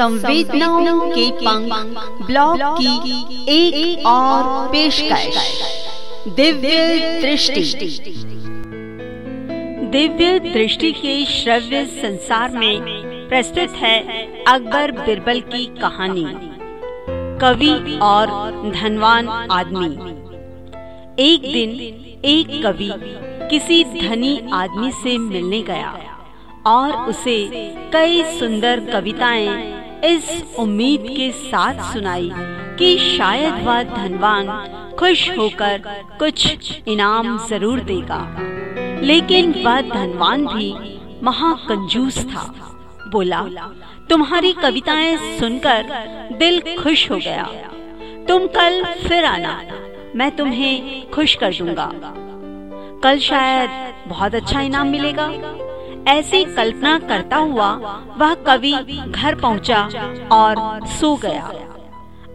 संवेदनाओं के पंख ब्लॉग की एक, एक और पेशकश। दिव्य दृष्टि। दिव्य दृष्टि के श्रव्य संसार में प्रस्तुत है अकबर बिरबल की कहानी। कवि और धनवान आदमी। एक दिन एक कवि किसी धनी आदमी से मिलने गया और उसे कई सुंदर कविताएँ इस उम्मीद के साथ सुनाई कि शायद वह धनवान खुश होकर कुछ इनाम ज़रूर देगा। लेकिन वह धनवान भी महाकंजूस था। बोला, तुम्हारी कविताएँ सुनकर दिल खुश हो गया। तुम कल फिर आना, मैं तुम्हें खुश कर दूँगा। कल शायद बहुत अच्छा इनाम मिलेगा। ऐसी कल्पना करता हुआ वह कवि घर पहुँचा और सो गया।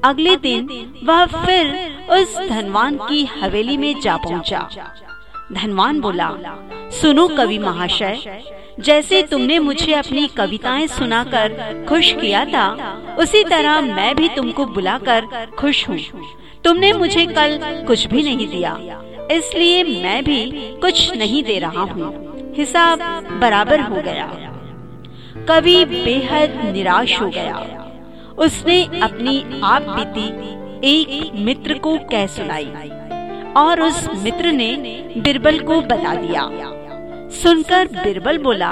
अगले दिन वह फिर उस धनवान की हवेली में जा पहुँचा। धनवान बोला, सुनो कवि महाशय, जैसे तुमने मुझे अपनी कविताएँ सुनाकर खुश किया था, उसी तरह मैं भी तुमको बुलाकर खुश हूँ। तुमने मुझे कल कुछ भी नहीं दिया, इसलिए मैं भी कुछ नहीं दे रहा हूँ। हिसाब बराबर हो गया। कवि बेहद निराश हो गया। उसने अपनी आप बीती एक मित्र को कह सुनाई और उस मित्र ने बिरबल को बता दिया। सुनकर बिरबल बोला,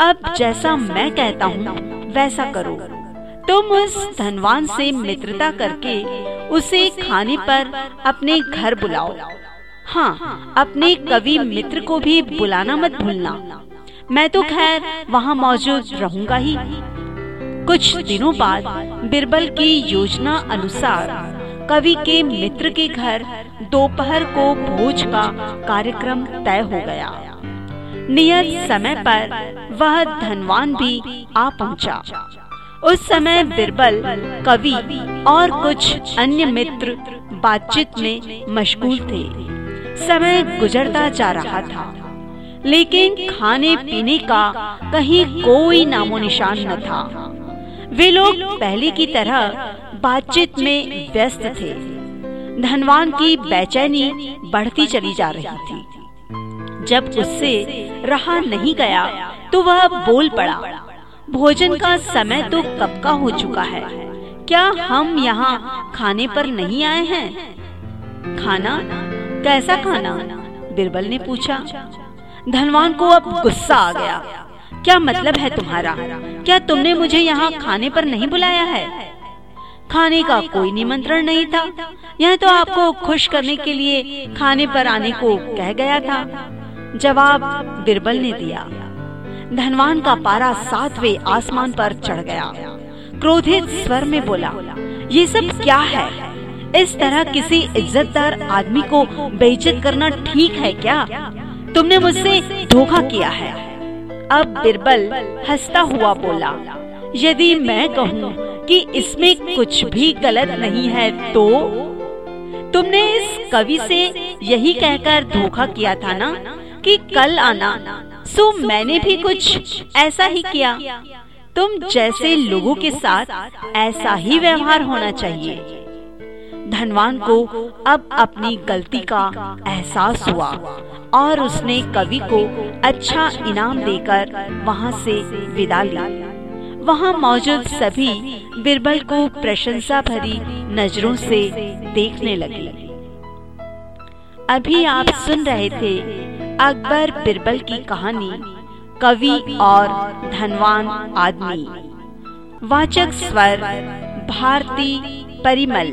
अब जैसा मैं कहता हूँ, वैसा करो। तुम उस धनवान से मित्रता करके उसे खाने पर अपने घर बुलाओ। हाँ अपने कवि मित्र को भी बुलाना मत भूलना। मैं तो खैर वहाँ मौजूद रहूँगा ही। कुछ दिनों बाद बिरबल की योजना अनुसार कवि के मित्र के घर दोपहर को भोज का कार्यक्रम तय हो गया। नियत समय पर वह धनवान भी आ पहुँचा। उस समय बिरबल, कवि और कुछ अन्य मित्र बातचीत में मशगूल थे। समय गुजरता जा रहा था। लेकिन खाने पीने का कहीं कोई नामो निशान न था। वे लोग पहले की तरह बातचीत में व्यस्त थे। धनवान की बेचैनी बढ़ती चली जा रही थी। जब उससे रहा नहीं गया तो वह बोल पड़ा, भोजन का समय तो कब का हो चुका है? क्या हम यहाँ खाने पर नहीं आए हैं? खाना कैसा खाना बिरबल ने पूछा, धनवान को अब गुस्सा आ गया। क्या मतलब है तुम्हारा? क्या तुमने मुझे यहाँ खाने पर नहीं बुलाया है? खाने का कोई निमंत्रण नहीं था। यह तो आपको खुश करने के लिए खाने पर आने को कह गया था। जवाब बिरबल ने दिया। धनवान का पारा सातवें आसमान पर चढ़ गया। क्रोधित स्वर में बोला, ये सब क्या है? इस तरह किसी इज्जतदार आदमी को बेइज्जत करना ठीक है क्या? तुमने मुझसे धोखा किया है। अब बिरबल हंसता हुआ बोला, यदि मैं कहूँ कि इसमें कुछ भी गलत नहीं है तो? तुमने इस कवि से यही कहकर धोखा किया था ना, कि कल आना, सो मैंने भी कुछ ऐसा ही किया। तुम जैसे लोगों के साथ ऐसा ही व्यवहार होना चाहिए। धनवान को अब अपनी गलती का एहसास हुआ और उसने कवि को अच्छा इनाम देकर वहाँ से विदा लिया वहाँ मौजूद सभी बिरबल को प्रशंसा भरी नज़रों से देखने लगे। अभी आप सुन रहे थे अकबर बिरबल की कहानी, कवि और धनवान आदमी। वाचक स्वर, भारती परिमल।